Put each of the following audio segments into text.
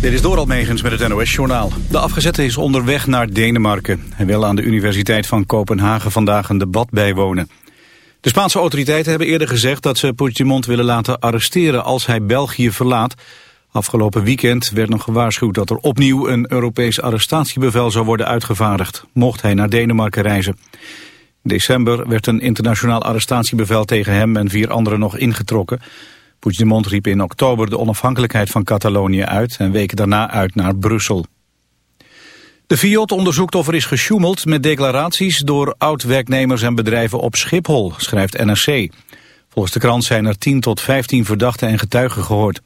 Dit is Doral Megens met het NOS-journaal. De afgezette is onderweg naar Denemarken. Hij wil aan de Universiteit van Kopenhagen vandaag een debat bijwonen. De Spaanse autoriteiten hebben eerder gezegd dat ze Puigdemont willen laten arresteren als hij België verlaat. Afgelopen weekend werd nog gewaarschuwd dat er opnieuw een Europees arrestatiebevel zou worden uitgevaardigd, mocht hij naar Denemarken reizen. In december werd een internationaal arrestatiebevel tegen hem en vier anderen nog ingetrokken. Puigdemont riep in oktober de onafhankelijkheid van Catalonië uit en weken daarna uit naar Brussel. De Fiat onderzoekt of er is gesjoemeld met declaraties door oud-werknemers en bedrijven op Schiphol, schrijft NRC. Volgens de krant zijn er 10 tot 15 verdachten en getuigen gehoord.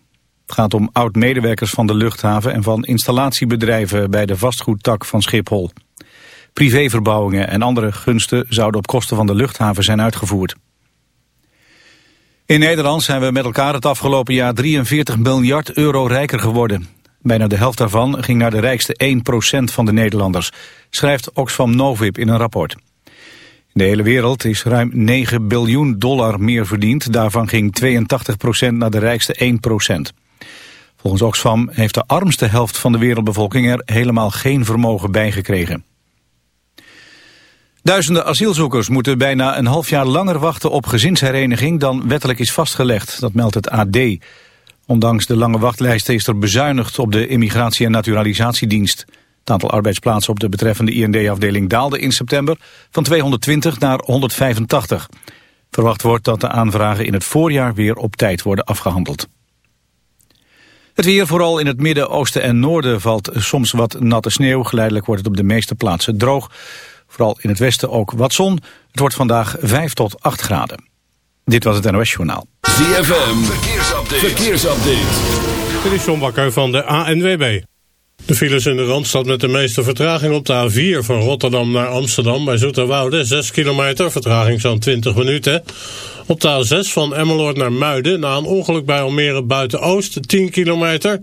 Het gaat om oud-medewerkers van de luchthaven en van installatiebedrijven bij de vastgoedtak van Schiphol. Privéverbouwingen en andere gunsten zouden op kosten van de luchthaven zijn uitgevoerd. In Nederland zijn we met elkaar het afgelopen jaar 43 miljard euro rijker geworden. Bijna de helft daarvan ging naar de rijkste 1% van de Nederlanders, schrijft Oxfam Novib in een rapport. In de hele wereld is ruim 9 biljoen dollar meer verdiend. Daarvan ging 82% naar de rijkste 1%. Volgens Oxfam heeft de armste helft van de wereldbevolking er helemaal geen vermogen bij gekregen. Duizenden asielzoekers moeten bijna een half jaar langer wachten op gezinshereniging dan wettelijk is vastgelegd. Dat meldt het AD. Ondanks de lange wachtlijsten is er bezuinigd op de Immigratie- en Naturalisatiedienst. Het aantal arbeidsplaatsen op de betreffende IND-afdeling daalde in september van 220 naar 185. Verwacht wordt dat de aanvragen in het voorjaar weer op tijd worden afgehandeld. Het weer, vooral in het midden, oosten en noorden, valt soms wat natte sneeuw. Geleidelijk wordt het op de meeste plaatsen droog. Vooral in het westen ook wat zon. Het wordt vandaag 5 tot 8 graden. Dit was het NOS Journaal. ZFM, verkeersupdate. verkeersupdate. Dit is John Bakker van de ANWB. De files in de Randstad met de meeste vertraging op de A4 van Rotterdam naar Amsterdam bij Zoeterwoude. 6 kilometer, vertraging zo'n 20 minuten. Op de A6 van Emmeloord naar Muiden na een ongeluk bij Almere Buiten-Oost 10 kilometer.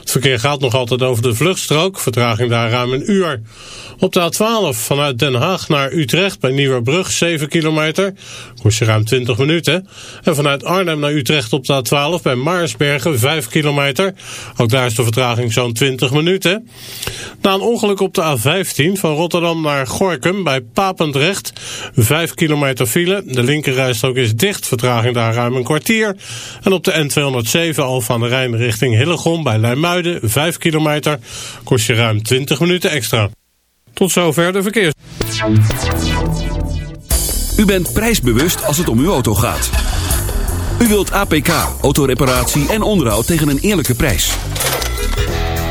Het verkeer gaat nog altijd over de vluchtstrook, vertraging daar ruim een uur. Op de A12 vanuit Den Haag naar Utrecht bij Nieuwerbrug 7 kilometer. Kost je ruim 20 minuten. En vanuit Arnhem naar Utrecht op de A12 bij Maarsbergen 5 kilometer. Ook daar is de vertraging zo'n 20 minuten. Na een ongeluk op de A15 van Rotterdam naar Gorkum bij Papendrecht 5 kilometer file. De linkerrijstrook is dicht, vertraging daar ruim een kwartier. En op de N207 al van de Rijn richting Hillegom bij Leimuiden 5 kilometer. Kost je ruim 20 minuten extra. Tot zover de verkeers. U bent prijsbewust als het om uw auto gaat. U wilt APK, autoreparatie en onderhoud tegen een eerlijke prijs.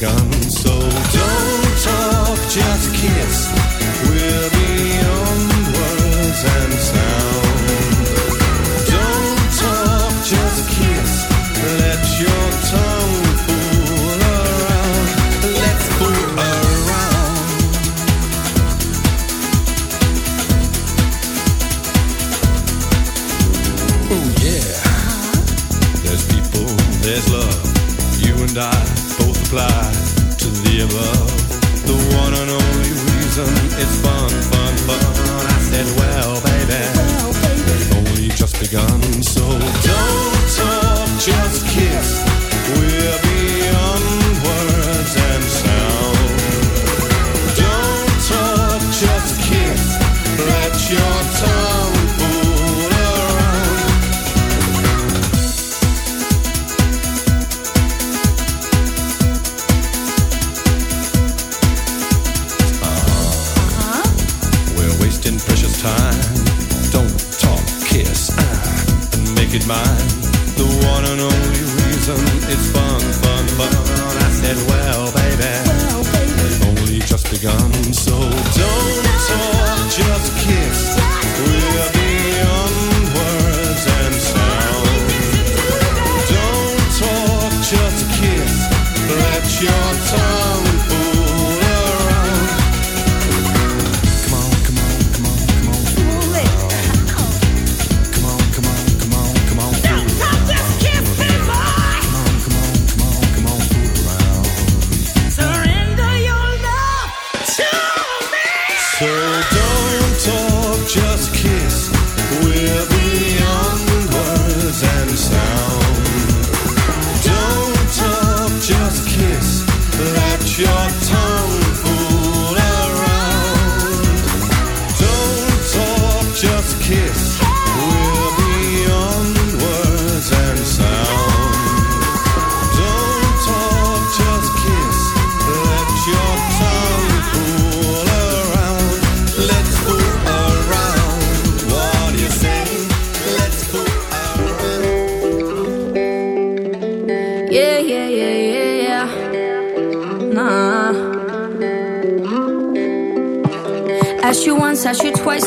gun.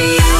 you.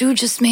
you just made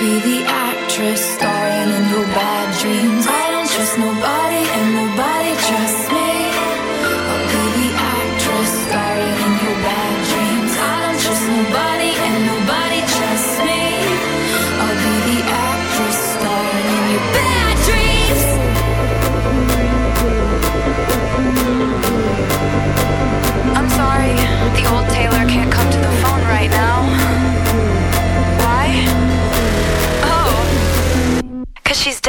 Be the actress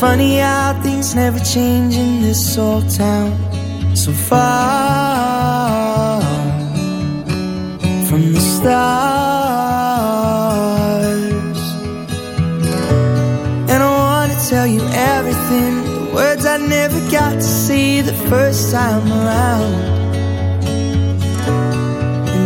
Funny how things never change in this old town. So far from the stars. And I wanna tell you everything. The words I never got to see the first time around.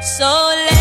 So let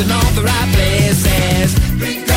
and all the right places.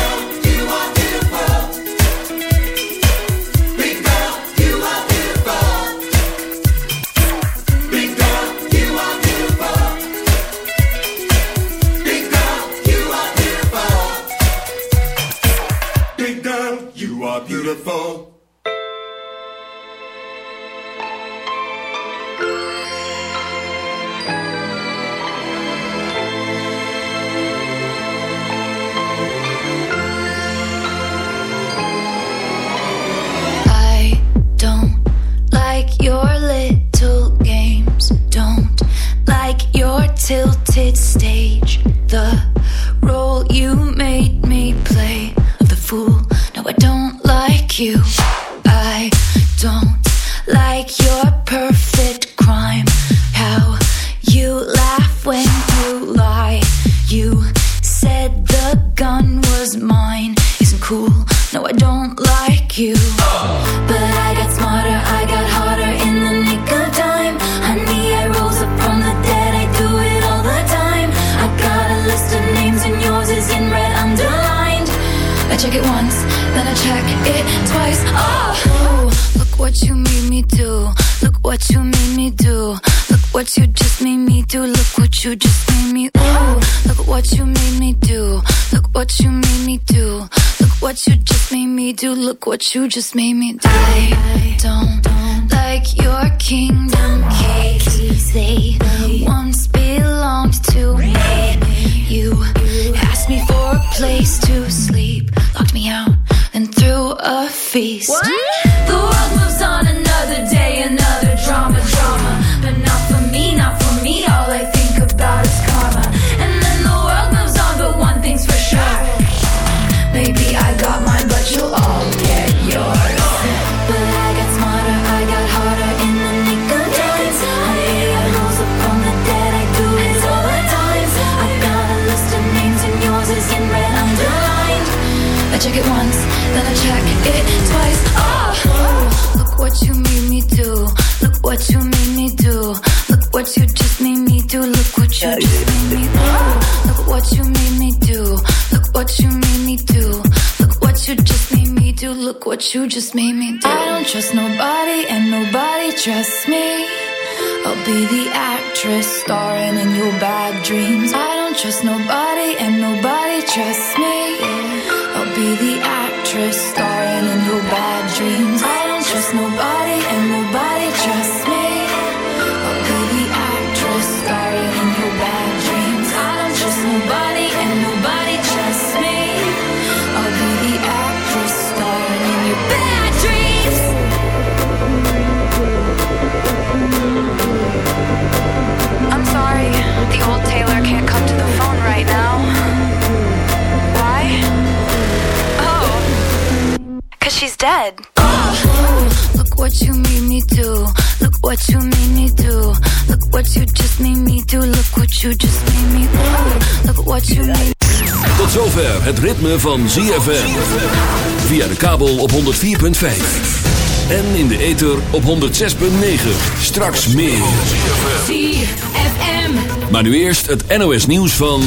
Just made dead. Look what you made me do. Look what you made me do. Look what you just made me do. Look what you just made me do. Look what you made Tot zover het ritme van ZFM. Via de kabel op 104.5. En in de ether op 106.9. Straks meer. ZFM. Maar nu eerst het NOS nieuws van...